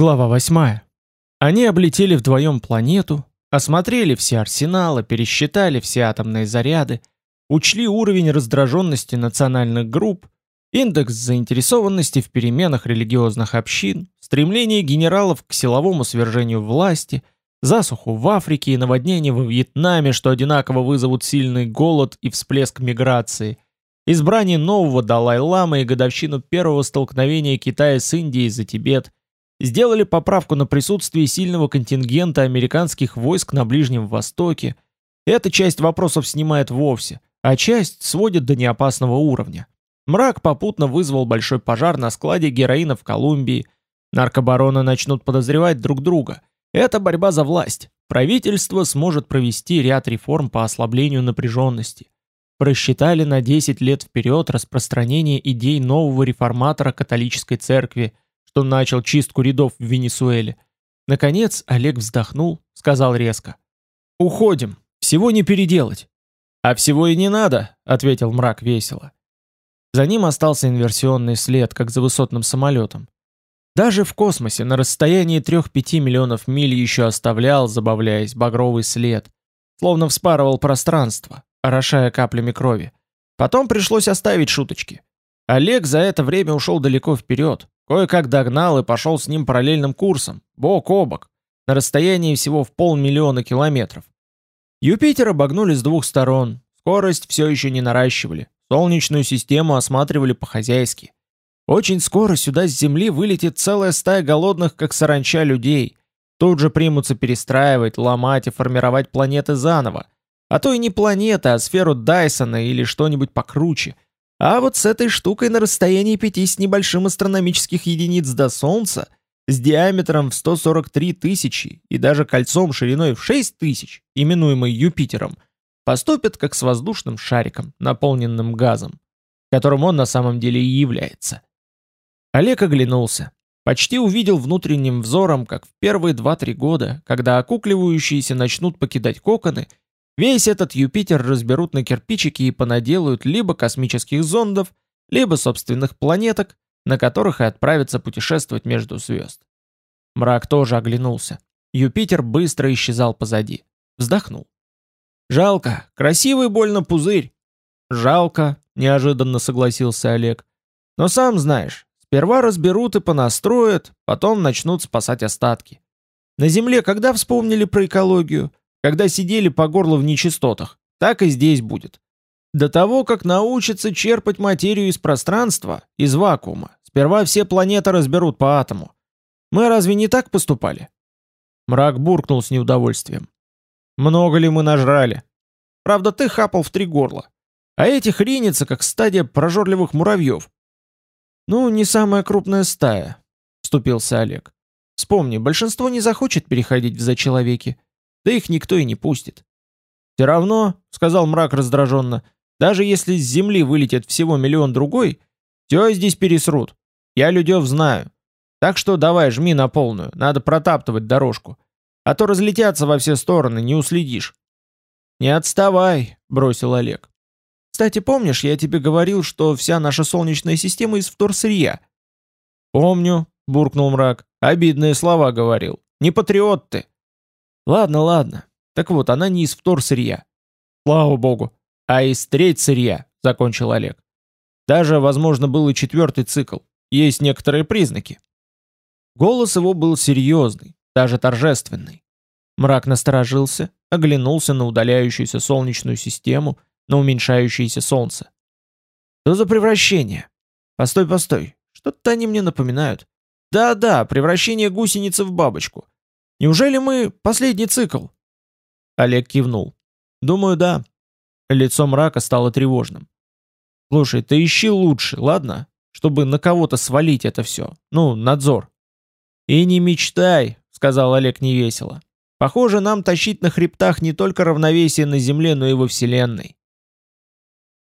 Глава 8. Они облетели вдвоем планету, осмотрели все арсеналы, пересчитали все атомные заряды, учли уровень раздраженности национальных групп, индекс заинтересованности в переменах религиозных общин, стремление генералов к силовому свержению власти, засуху в Африке и наводнение во Вьетнаме, что одинаково вызовут сильный голод и всплеск миграции, избрание нового Далай-ламы и годовщину первого столкновения Китая с Индией за Тибет – сделали поправку на присутствие сильного контингента американских войск на Ближнем Востоке. Эта часть вопросов снимает вовсе, а часть сводит до неопасного уровня. Мрак попутно вызвал большой пожар на складе героина в Колумбии. Наркобароны начнут подозревать друг друга. Это борьба за власть. Правительство сможет провести ряд реформ по ослаблению напряженности. Просчитали на 10 лет вперед распространение идей нового реформатора католической церкви – что начал чистку рядов в Венесуэле. Наконец Олег вздохнул, сказал резко. «Уходим, всего не переделать». «А всего и не надо», — ответил мрак весело. За ним остался инверсионный след, как за высотным самолетом. Даже в космосе на расстоянии 3-5 миллионов миль еще оставлял, забавляясь, багровый след, словно вспарывал пространство, орошая каплями крови. Потом пришлось оставить шуточки. Олег за это время ушел далеко вперед, Кое-как догнал и пошел с ним параллельным курсом, бок о бок, на расстоянии всего в полмиллиона километров. Юпитер обогнули с двух сторон, скорость все еще не наращивали, солнечную систему осматривали по-хозяйски. Очень скоро сюда с Земли вылетит целая стая голодных, как саранча, людей. Тут же примутся перестраивать, ломать и формировать планеты заново. А то и не планеты, а сферу Дайсона или что-нибудь покруче – а вот с этой штукой на расстоянии пяти с небольшим астрономических единиц до Солнца, с диаметром в 143 тысячи и даже кольцом шириной в 6 тысяч, именуемый Юпитером, поступит как с воздушным шариком, наполненным газом, которым он на самом деле и является. Олег оглянулся. Почти увидел внутренним взором, как в первые 2-3 года, когда окукливающиеся начнут покидать коконы – Весь этот Юпитер разберут на кирпичики и понаделают либо космических зондов, либо собственных планеток, на которых и отправятся путешествовать между звезд. Мрак тоже оглянулся. Юпитер быстро исчезал позади. Вздохнул. «Жалко, красивый больно пузырь». «Жалко», — неожиданно согласился Олег. «Но сам знаешь, сперва разберут и понастроят, потом начнут спасать остатки. На Земле когда вспомнили про экологию? Когда сидели по горло в нечистотах. Так и здесь будет. До того, как научатся черпать материю из пространства, из вакуума, сперва все планеты разберут по атому. Мы разве не так поступали? Мрак буркнул с неудовольствием. Много ли мы нажрали? Правда, ты хапал в три горла. А эти хренятся, как стадия прожорливых муравьев. Ну, не самая крупная стая, вступился Олег. Вспомни, большинство не захочет переходить в зачеловеки. Да их никто и не пустит. «Все равно», — сказал мрак раздраженно, «даже если с земли вылетит всего миллион другой, все здесь пересрут. Я людев знаю. Так что давай, жми на полную, надо протаптывать дорожку. А то разлетятся во все стороны, не уследишь». «Не отставай», — бросил Олег. «Кстати, помнишь, я тебе говорил, что вся наша солнечная система из вторсырья?» «Помню», — буркнул мрак. «Обидные слова говорил. Не патриот ты». Ладно, ладно. Так вот, она не из вторсырья. Слава богу. А из треть сырья, закончил Олег. Даже, возможно, был и четвертый цикл. Есть некоторые признаки. Голос его был серьезный, даже торжественный. Мрак насторожился, оглянулся на удаляющуюся солнечную систему, на уменьшающееся солнце. Что за превращение? Постой, постой. Что-то они мне напоминают. Да-да, превращение гусеницы в бабочку. Неужели мы последний цикл? Олег кивнул. Думаю, да. Лицо мрака стало тревожным. Слушай, ты ищи лучше, ладно? Чтобы на кого-то свалить это все. Ну, надзор. И не мечтай, сказал Олег невесело. Похоже, нам тащить на хребтах не только равновесие на Земле, но и во Вселенной.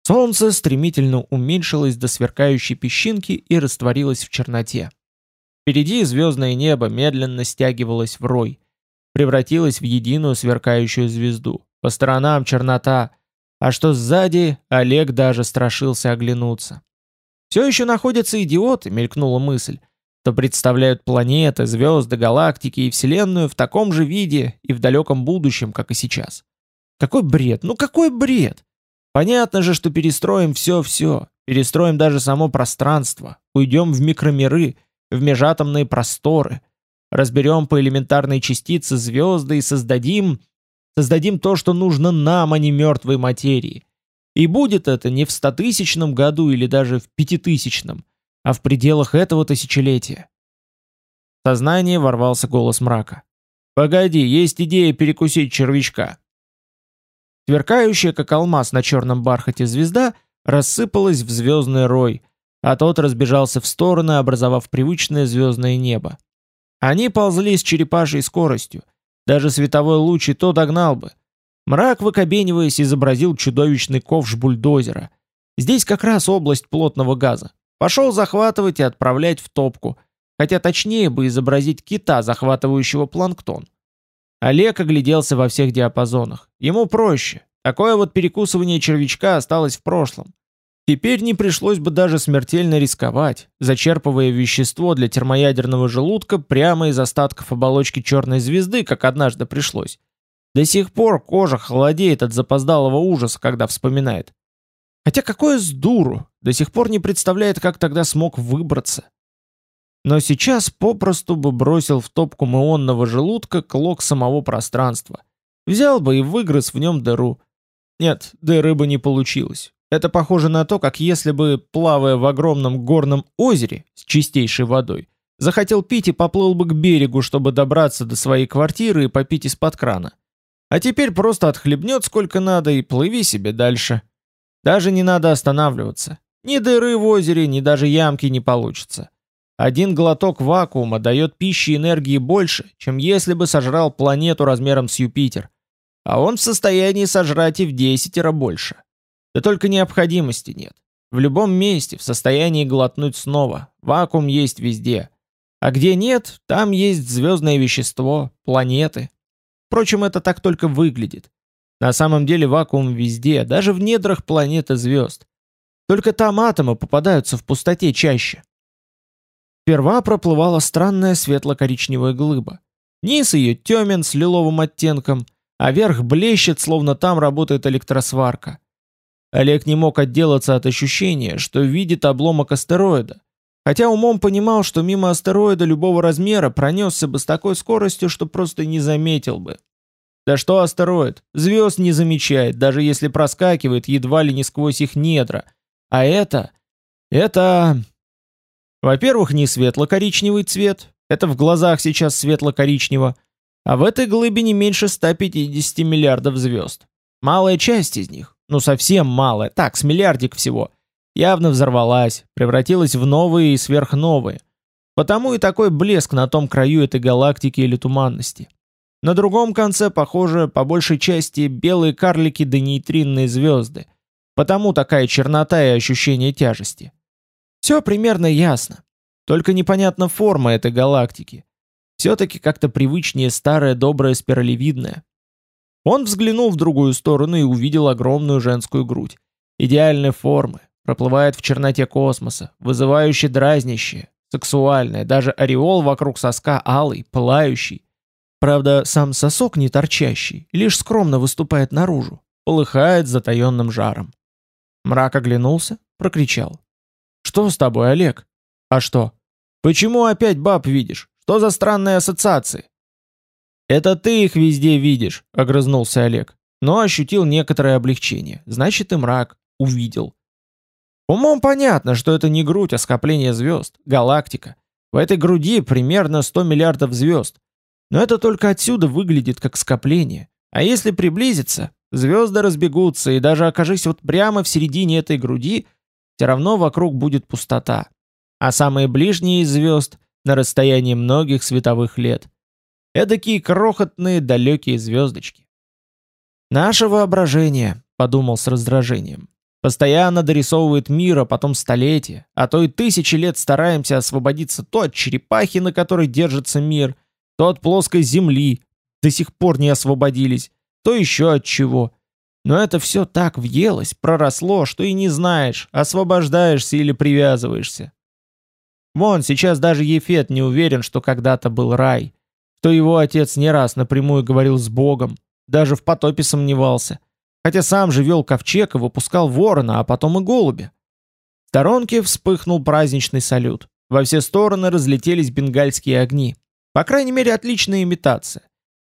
Солнце стремительно уменьшилось до сверкающей песчинки и растворилось в черноте. Впереди звездное небо медленно стягивалось в рой, превратилось в единую сверкающую звезду. По сторонам чернота, а что сзади, Олег даже страшился оглянуться. «Все еще находятся идиоты», — мелькнула мысль, то представляют планеты, звезды, галактики и Вселенную в таком же виде и в далеком будущем, как и сейчас. Какой бред, ну какой бред! Понятно же, что перестроим все-все, перестроим даже само пространство, уйдем в микромиры, в межатомные просторы, разберем по элементарной частице звезды и создадим... Создадим то, что нужно нам, а не мертвой материи. И будет это не в стотысячном году или даже в пятитысячном, а в пределах этого тысячелетия. В сознание ворвался голос мрака. «Погоди, есть идея перекусить червячка». Сверкающая, как алмаз на черном бархате звезда, рассыпалась в звездный рой, а тот разбежался в стороны, образовав привычное звездное небо. Они ползли с черепашьей скоростью, даже световой луч и то догнал бы. Мрак, выкобениваясь, изобразил чудовищный ковш бульдозера. Здесь как раз область плотного газа. Пошел захватывать и отправлять в топку, хотя точнее бы изобразить кита, захватывающего планктон. Олег огляделся во всех диапазонах. Ему проще. Такое вот перекусывание червячка осталось в прошлом. Теперь не пришлось бы даже смертельно рисковать, зачерпывая вещество для термоядерного желудка прямо из остатков оболочки черной звезды, как однажды пришлось. До сих пор кожа холодеет от запоздалого ужаса, когда вспоминает. Хотя какое с до сих пор не представляет, как тогда смог выбраться. Но сейчас попросту бы бросил в топку муонного желудка клок самого пространства. Взял бы и выгрыз в нем дыру. Нет, дыры бы не получилось. Это похоже на то, как если бы, плавая в огромном горном озере с чистейшей водой, захотел пить и поплыл бы к берегу, чтобы добраться до своей квартиры и попить из-под крана. А теперь просто отхлебнет сколько надо и плыви себе дальше. Даже не надо останавливаться. Ни дыры в озере, ни даже ямки не получится. Один глоток вакуума дает пищи энергии больше, чем если бы сожрал планету размером с Юпитер. А он в состоянии сожрать и в десятеро больше. Да только необходимости нет. В любом месте в состоянии глотнуть снова. Вакуум есть везде. А где нет, там есть звездное вещество, планеты. Впрочем, это так только выглядит. На самом деле вакуум везде, даже в недрах планеты звезд. Только там атомы попадаются в пустоте чаще. Сперва проплывала странная светло-коричневая глыба. Низ ее темен с лиловым оттенком, а верх блещет, словно там работает электросварка. Олег не мог отделаться от ощущения, что видит обломок астероида, хотя умом понимал, что мимо астероида любого размера пронесся бы с такой скоростью, что просто не заметил бы. Да что астероид? Звезд не замечает, даже если проскакивает едва ли не сквозь их недра. А это... Это... Во-первых, не светло-коричневый цвет. Это в глазах сейчас светло-коричнево. А в этой глыбе не меньше 150 миллиардов звезд. Малая часть из них, ну совсем малая, так, с миллиардик всего, явно взорвалась, превратилась в новые и сверхновые. Потому и такой блеск на том краю этой галактики или туманности. На другом конце, похоже, по большей части белые карлики да нейтринные звезды. Потому такая чернота и ощущение тяжести. Все примерно ясно. Только непонятна форма этой галактики. Все-таки как-то привычнее старая добрая спиралевидная. Он взглянул в другую сторону и увидел огромную женскую грудь. Идеальной формы, проплывает в черноте космоса, вызывающе дразнящее, сексуальное, даже ореол вокруг соска алый, пылающий. Правда, сам сосок не торчащий, лишь скромно выступает наружу, полыхает затаенным жаром. Мрак оглянулся, прокричал. «Что с тобой, Олег?» «А что? Почему опять баб видишь? Что за странные ассоциации?» «Это ты их везде видишь», — огрызнулся Олег, но ощутил некоторое облегчение. Значит, и мрак увидел. Умом понятно, что это не грудь, а скопление звезд, галактика. В этой груди примерно 100 миллиардов звезд. Но это только отсюда выглядит как скопление. А если приблизиться, звезды разбегутся, и даже окажись вот прямо в середине этой груди, все равно вокруг будет пустота. А самые ближние из звезд на расстоянии многих световых лет. Эдакие крохотные далекие звездочки. «Наше воображение», — подумал с раздражением. «Постоянно дорисовывает мир, а потом столетия, а то и тысячи лет стараемся освободиться то от черепахи, на которой держится мир, — то от плоской земли, до сих пор не освободились, то еще от чего. Но это все так въелось, проросло, что и не знаешь, освобождаешься или привязываешься. Вон, сейчас даже Ефет не уверен, что когда-то был рай, что его отец не раз напрямую говорил с Богом, даже в потопе сомневался, хотя сам же вел ковчег и выпускал ворона, а потом и голубя. В сторонке вспыхнул праздничный салют. Во все стороны разлетелись бенгальские огни. По крайней мере, отличная имитация.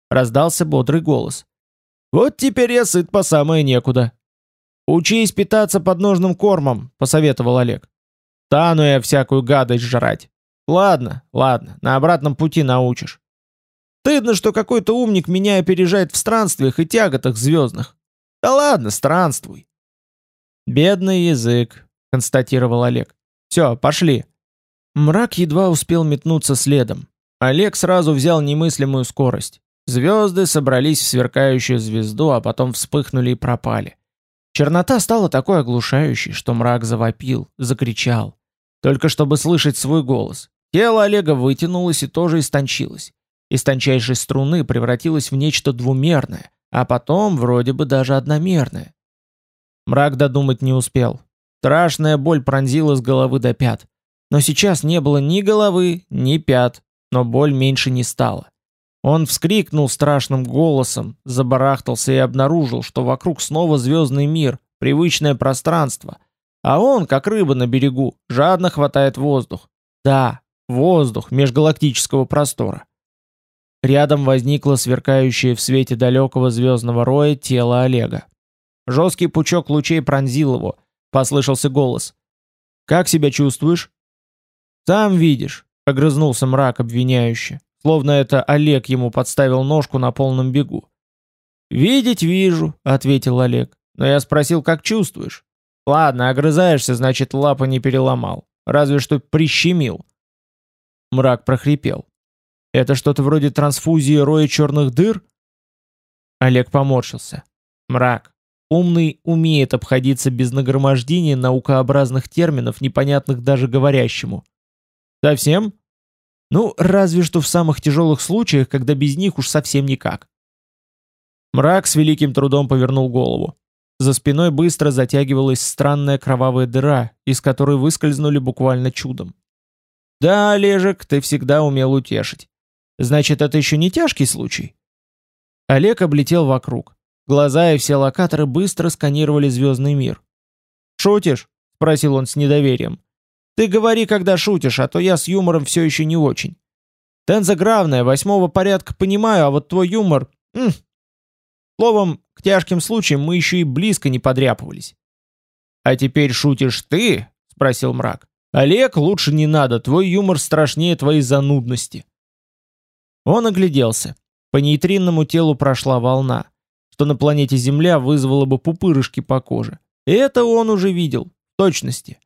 Раздался бодрый голос. «Вот теперь я сыт по самое некуда». «Учись питаться подножным кормом», — посоветовал Олег. «Стану я всякую гадость жрать». «Ладно, ладно, на обратном пути научишь». «Стыдно, что какой-то умник меня опережает в странствиях и тяготах звездных». «Да ладно, странствуй». «Бедный язык», — констатировал Олег. «Все, пошли». Мрак едва успел метнуться следом. Олег сразу взял немыслимую скорость. Звезды собрались в сверкающую звезду, а потом вспыхнули и пропали. Чернота стала такой оглушающей, что мрак завопил, закричал. Только чтобы слышать свой голос. Тело Олега вытянулось и тоже истончилось. Из тончайшей струны превратилось в нечто двумерное, а потом вроде бы даже одномерное. Мрак додумать не успел. Страшная боль пронзила с головы до пят. Но сейчас не было ни головы, ни пят, но боль меньше не стала. Он вскрикнул страшным голосом, забарахтался и обнаружил, что вокруг снова звездный мир, привычное пространство, а он, как рыба на берегу, жадно хватает воздух. Да, воздух межгалактического простора. Рядом возникло сверкающее в свете далекого звездного роя тело Олега. Жесткий пучок лучей пронзил его. Послышался голос. «Как себя чувствуешь?» «Сам видишь», — огрызнулся мрак обвиняюще, словно это Олег ему подставил ножку на полном бегу. «Видеть вижу», — ответил Олег. «Но я спросил, как чувствуешь?» «Ладно, огрызаешься, значит, лапы не переломал. Разве что прищемил». Мрак прохрипел. «Это что-то вроде трансфузии роя черных дыр?» Олег поморщился. «Мрак. Умный умеет обходиться без нагромождения наукообразных терминов, непонятных даже говорящему. Совсем? Ну, разве что в самых тяжелых случаях, когда без них уж совсем никак. Мрак с великим трудом повернул голову. За спиной быстро затягивалась странная кровавая дыра, из которой выскользнули буквально чудом. «Да, Олежек, ты всегда умел утешить. Значит, это еще не тяжкий случай?» Олег облетел вокруг. Глаза и все локаторы быстро сканировали звездный мир. «Шутишь?» — спросил он с недоверием. Ты говори, когда шутишь, а то я с юмором все еще не очень. Тенза восьмого порядка понимаю, а вот твой юмор... М Словом, к тяжким случаям мы еще и близко не подряпывались. «А теперь шутишь ты?» — спросил мрак. «Олег, лучше не надо, твой юмор страшнее твоей занудности». Он огляделся. По нейтринному телу прошла волна, что на планете Земля вызвало бы пупырышки по коже. И это он уже видел, в точности.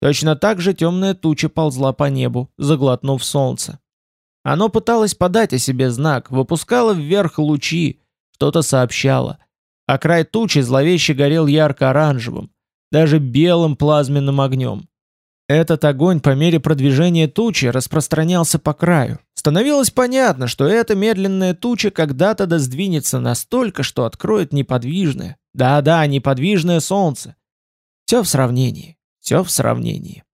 Точно так же темная туча ползла по небу, заглотнув солнце. Оно пыталось подать о себе знак, выпускало вверх лучи, что-то сообщало. А край тучи зловеще горел ярко-оранжевым, даже белым плазменным огнем. Этот огонь по мере продвижения тучи распространялся по краю. Становилось понятно, что эта медленная туча когда-то доздвинется настолько, что откроет неподвижное, да-да, неподвижное солнце. Все в сравнении. Все в сравнении.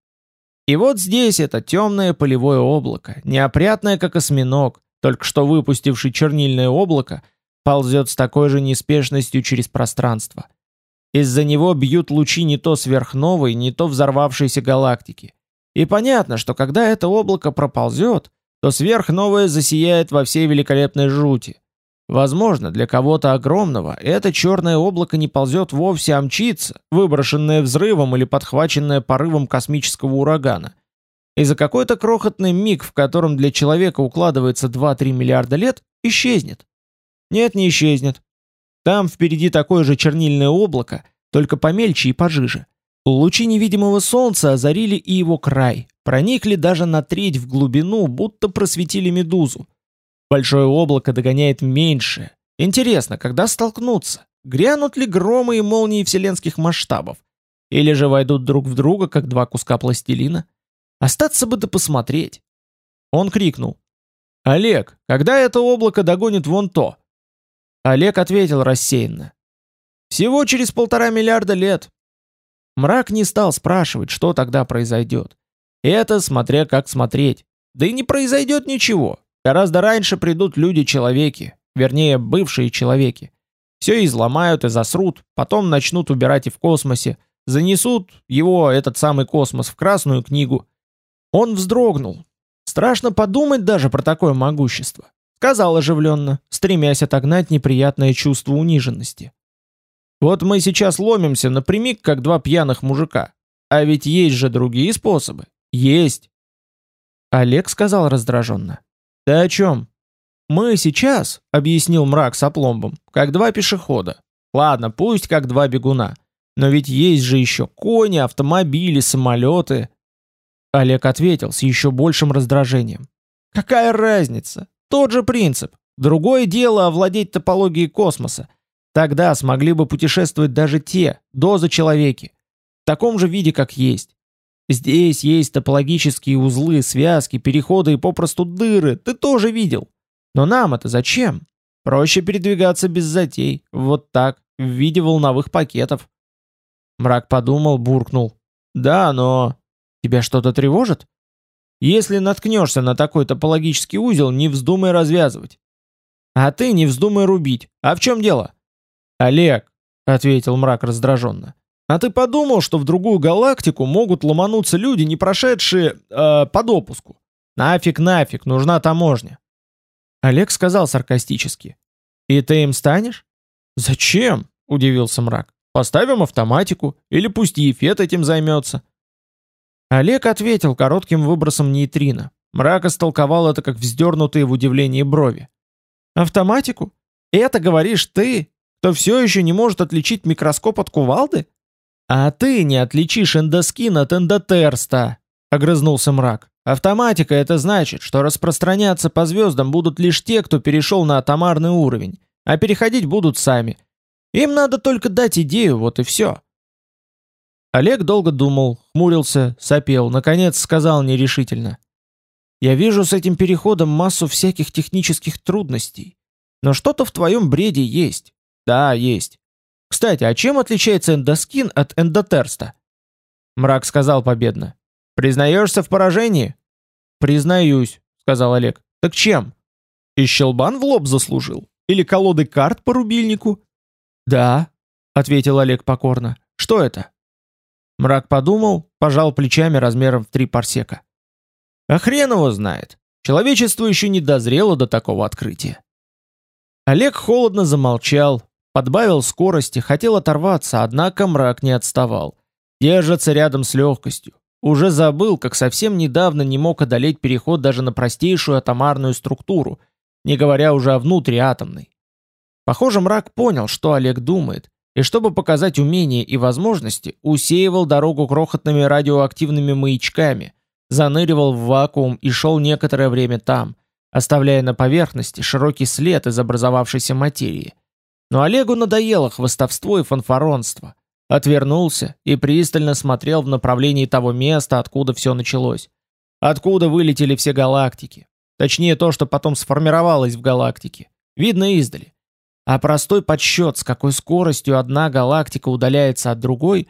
И вот здесь это темное полевое облако, неопрятное как осьминог, только что выпустивший чернильное облако, ползет с такой же неспешностью через пространство. Из-за него бьют лучи не то сверхновой, не то взорвавшейся галактики. И понятно, что когда это облако проползет, то сверхновое засияет во всей великолепной жути. Возможно, для кого-то огромного это черное облако не ползет вовсе, а мчится, выброшенное взрывом или подхваченное порывом космического урагана. И за какой-то крохотный миг, в котором для человека укладывается 2-3 миллиарда лет, исчезнет. Нет, не исчезнет. Там впереди такое же чернильное облако, только помельче и пожиже. Лучи невидимого солнца озарили и его край, проникли даже на треть в глубину, будто просветили медузу. Большое облако догоняет меньшее. Интересно, когда столкнутся? Грянут ли громы и молнии вселенских масштабов? Или же войдут друг в друга, как два куска пластилина? Остаться бы да посмотреть. Он крикнул. «Олег, когда это облако догонит вон то?» Олег ответил рассеянно. «Всего через полтора миллиарда лет». Мрак не стал спрашивать, что тогда произойдет. Это смотря как смотреть. Да и не произойдет ничего. Гораздо раньше придут люди-человеки, вернее, бывшие человеки. Все изломают и засрут, потом начнут убирать и в космосе, занесут его, этот самый космос, в Красную книгу. Он вздрогнул. Страшно подумать даже про такое могущество. Сказал оживленно, стремясь отогнать неприятное чувство униженности. Вот мы сейчас ломимся напрямик, как два пьяных мужика. А ведь есть же другие способы. Есть. Олег сказал раздраженно. Ты о чем? Мы сейчас, объяснил мрак с опломбом, как два пешехода. Ладно, пусть как два бегуна. Но ведь есть же еще кони, автомобили, самолеты. Олег ответил с еще большим раздражением. Какая разница? Тот же принцип. Другое дело овладеть топологией космоса. Тогда смогли бы путешествовать даже те, доза-человеки. В таком же виде, как есть. Здесь есть топологические узлы, связки, переходы и попросту дыры, ты тоже видел. Но нам это зачем? Проще передвигаться без затей, вот так, в виде волновых пакетов. Мрак подумал, буркнул. Да, но... Тебя что-то тревожит? Если наткнешься на такой топологический узел, не вздумай развязывать. А ты не вздумай рубить. А в чем дело? Олег, ответил мрак раздраженно. А ты подумал, что в другую галактику могут ломануться люди, не прошедшие э, по допуску? Нафиг, нафиг, нужна таможня. Олег сказал саркастически. И ты им станешь? Зачем? Удивился мрак. Поставим автоматику, или пусть Ефет этим займется. Олег ответил коротким выбросом нейтрино. Мрак истолковал это как вздернутые в удивлении брови. «Автоматику? Это говоришь ты, кто все еще не может отличить микроскоп от кувалды?» «А ты не отличишь эндоскин от эндотерста», — огрызнулся мрак. «Автоматика — это значит, что распространяться по звездам будут лишь те, кто перешел на атомарный уровень, а переходить будут сами. Им надо только дать идею, вот и все». Олег долго думал, хмурился, сопел, наконец сказал нерешительно. «Я вижу с этим переходом массу всяких технических трудностей, но что-то в твоем бреде есть. Да, есть. Кстати, а чем отличается эндоскин от эндотерста? Мрак сказал победно. Признаешься в поражении? Признаюсь, сказал Олег. Так чем? И щелбан в лоб заслужил? Или колоды карт по рубильнику? Да, ответил Олег покорно. Что это? Мрак подумал, пожал плечами размером в три парсека. А хрен его знает. Человечество еще не дозрело до такого открытия. Олег холодно замолчал, Подбавил скорости, хотел оторваться, однако мрак не отставал. Держится рядом с легкостью. Уже забыл, как совсем недавно не мог одолеть переход даже на простейшую атомарную структуру, не говоря уже о внутриатомной. Похоже, мрак понял, что Олег думает, и чтобы показать умения и возможности, усеивал дорогу крохотными радиоактивными маячками, заныривал в вакуум и шел некоторое время там, оставляя на поверхности широкий след из образовавшейся материи. Но Олегу надоело хвостовство и фанфаронство. Отвернулся и пристально смотрел в направлении того места, откуда все началось. Откуда вылетели все галактики. Точнее, то, что потом сформировалось в галактике. Видно издали. А простой подсчет, с какой скоростью одна галактика удаляется от другой,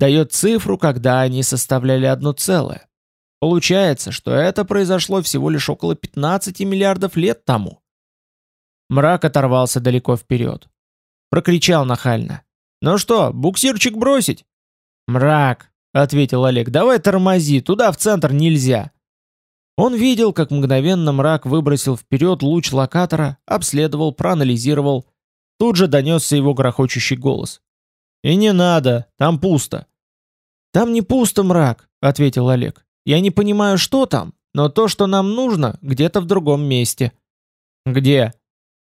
дает цифру, когда они составляли одно целое. Получается, что это произошло всего лишь около 15 миллиардов лет тому. Мрак оторвался далеко вперед. Прокричал нахально. «Ну что, буксирчик бросить?» «Мрак», — ответил Олег, — «давай тормози, туда в центр нельзя». Он видел, как мгновенно мрак выбросил вперед луч локатора, обследовал, проанализировал. Тут же донесся его грохочущий голос. «И не надо, там пусто». «Там не пусто, мрак», — ответил Олег. «Я не понимаю, что там, но то, что нам нужно, где-то в другом месте». «Где?»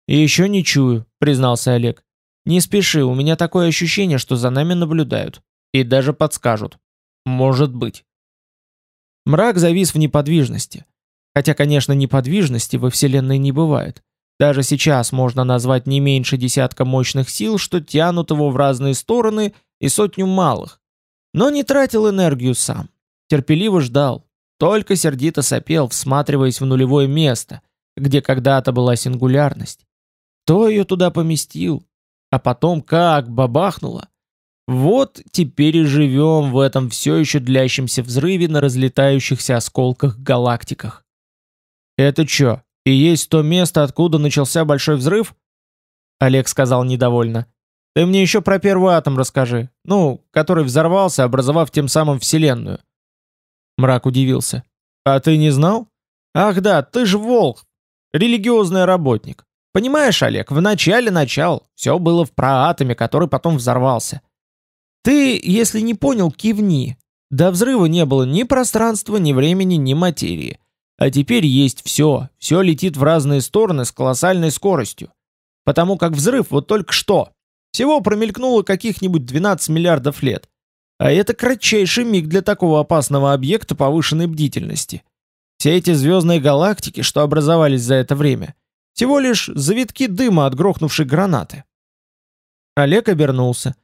«И еще не чую», — признался Олег. «Не спеши, у меня такое ощущение, что за нами наблюдают. И даже подскажут. Может быть». Мрак завис в неподвижности. Хотя, конечно, неподвижности во Вселенной не бывает. Даже сейчас можно назвать не меньше десятка мощных сил, что тянут его в разные стороны, и сотню малых. Но не тратил энергию сам. Терпеливо ждал. Только сердито сопел, всматриваясь в нулевое место, где когда-то была сингулярность. Кто ее туда поместил? А потом как бабахнуло. Вот теперь и живем в этом все еще длящемся взрыве на разлетающихся осколках-галактиках. Это что, и есть то место, откуда начался большой взрыв? Олег сказал недовольно. Ты мне еще про первый атом расскажи. Ну, который взорвался, образовав тем самым Вселенную. Мрак удивился. А ты не знал? Ах да, ты же волк, религиозный работник. Понимаешь, Олег, в начале начал, все было в проатоме, который потом взорвался. Ты, если не понял, кивни. До взрыва не было ни пространства, ни времени, ни материи. А теперь есть все, все летит в разные стороны с колоссальной скоростью. Потому как взрыв вот только что. Всего промелькнуло каких-нибудь 12 миллиардов лет. А это кратчайший миг для такого опасного объекта повышенной бдительности. Все эти звездные галактики, что образовались за это время, всего лишь завитки дыма от грохнувшей гранаты. Олег обернулся.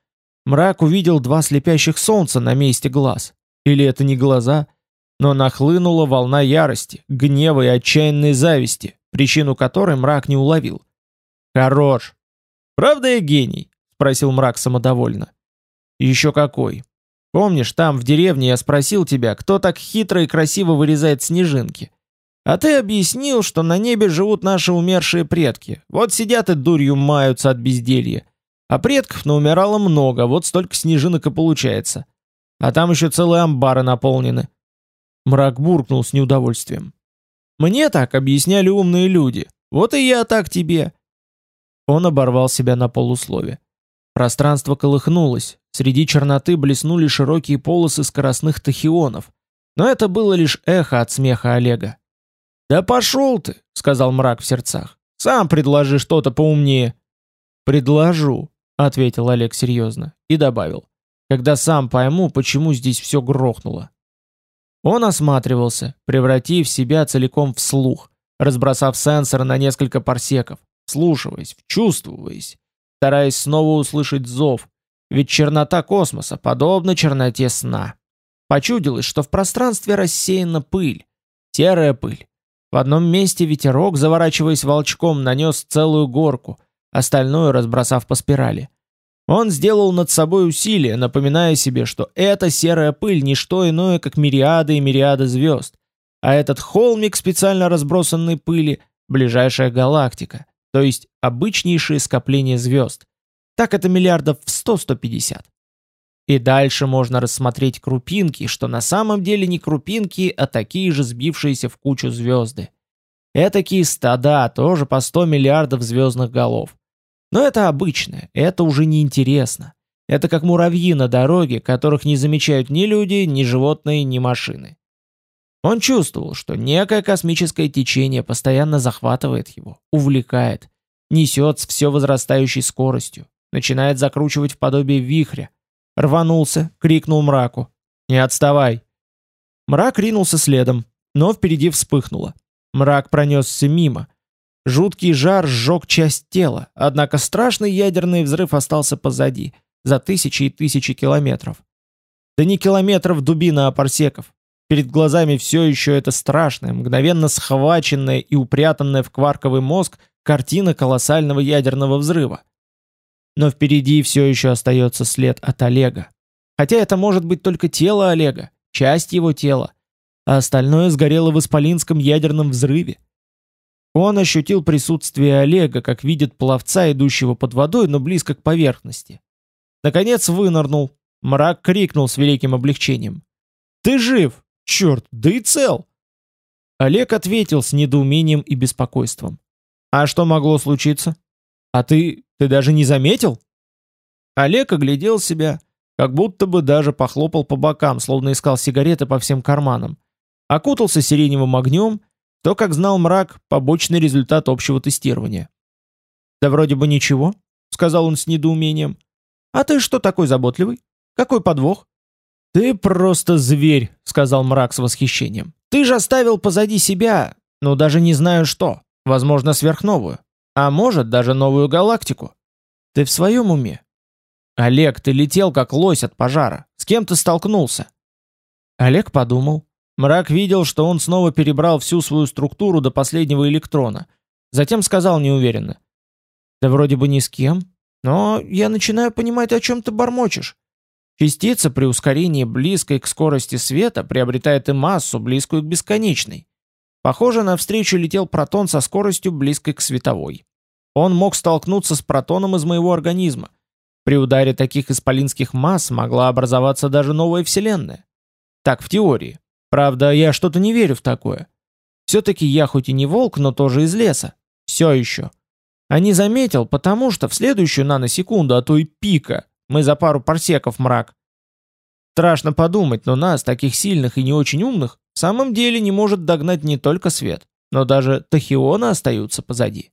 Мрак увидел два слепящих солнца на месте глаз. Или это не глаза? Но нахлынула волна ярости, гнева и отчаянной зависти, причину которой мрак не уловил. «Хорош!» «Правда я гений?» — спросил мрак самодовольно. «Еще какой!» Помнишь, там в деревне я спросил тебя, кто так хитро и красиво вырезает снежинки? А ты объяснил, что на небе живут наши умершие предки. Вот сидят и дурью маются от безделья. А предков наумирало много, вот столько снежинок и получается. А там еще целые амбары наполнены. Мрак буркнул с неудовольствием. Мне так объясняли умные люди. Вот и я так тебе. Он оборвал себя на полуслове. Пространство колыхнулось, среди черноты блеснули широкие полосы скоростных тахионов, но это было лишь эхо от смеха Олега. «Да пошел ты!» — сказал мрак в сердцах. «Сам предложи что-то поумнее». «Предложу», — ответил Олег серьезно и добавил, «когда сам пойму, почему здесь все грохнуло». Он осматривался, превратив себя целиком в слух, разбросав сенсоры на несколько парсеков, слушаясь, вчувствуясь, стараясь снова услышать зов, ведь чернота космоса подобна черноте сна. Почудилось, что в пространстве рассеяна пыль, серая пыль. В одном месте ветерок, заворачиваясь волчком, нанес целую горку, остальное разбросав по спирали. Он сделал над собой усилие, напоминая себе, что эта серая пыль не что иное, как мириады и мириады звезд, а этот холмик специально разбросанной пыли — ближайшая галактика, то есть обычнейшие скопления звезд. Так это миллиардов в 100-150. И дальше можно рассмотреть крупинки, что на самом деле не крупинки, а такие же сбившиеся в кучу звезды. Этакие стада, тоже по 100 миллиардов звездных голов. Но это обычное, это уже не интересно. Это как муравьи на дороге, которых не замечают ни люди, ни животные, ни машины. Он чувствовал, что некое космическое течение постоянно захватывает его, увлекает, несет с все возрастающей скоростью, начинает закручивать в подобие вихря. Рванулся, крикнул мраку. «Не отставай!» Мрак ринулся следом, но впереди вспыхнуло. Мрак пронесся мимо. Жуткий жар сжег часть тела, однако страшный ядерный взрыв остался позади, за тысячи и тысячи километров. Да не километров дубина, а парсеков. Перед глазами все еще это страшное, мгновенно схваченная и упрятанная в кварковый мозг картина колоссального ядерного взрыва. Но впереди все еще остается след от Олега. Хотя это может быть только тело Олега, часть его тела, а остальное сгорело в исполинском ядерном взрыве. Он ощутил присутствие Олега, как видит пловца, идущего под водой, но близко к поверхности. Наконец вынырнул. Мрак крикнул с великим облегчением. «Ты жив! Черт, да и цел!» Олег ответил с недоумением и беспокойством. «А что могло случиться? А ты... ты даже не заметил?» Олег оглядел себя, как будто бы даже похлопал по бокам, словно искал сигареты по всем карманам. Окутался сиреневым огнем, то, как знал мрак, побочный результат общего тестирования. «Да вроде бы ничего», — сказал он с недоумением. «А ты что такой заботливый? Какой подвох?» «Ты просто зверь», — сказал мрак с восхищением. «Ты же оставил позади себя, ну даже не знаю что, возможно, сверхновую, а может, даже новую галактику. Ты в своем уме? Олег, ты летел как лось от пожара. С кем ты столкнулся?» Олег подумал. Мрак видел, что он снова перебрал всю свою структуру до последнего электрона. Затем сказал неуверенно. «Да вроде бы ни с кем, но я начинаю понимать, о чем ты бормочешь. Частица при ускорении близкой к скорости света приобретает и массу, близкую к бесконечной. Похоже, навстречу летел протон со скоростью близкой к световой. Он мог столкнуться с протоном из моего организма. При ударе таких исполинских масс могла образоваться даже новая вселенная. Так в теории. Правда, я что-то не верю в такое. Все-таки я хоть и не волк, но тоже из леса. Все еще. А не заметил, потому что в следующую наносекунду, а то и пика, мы за пару парсеков мрак. Страшно подумать, но нас, таких сильных и не очень умных, в самом деле не может догнать не только свет, но даже тахионы остаются позади.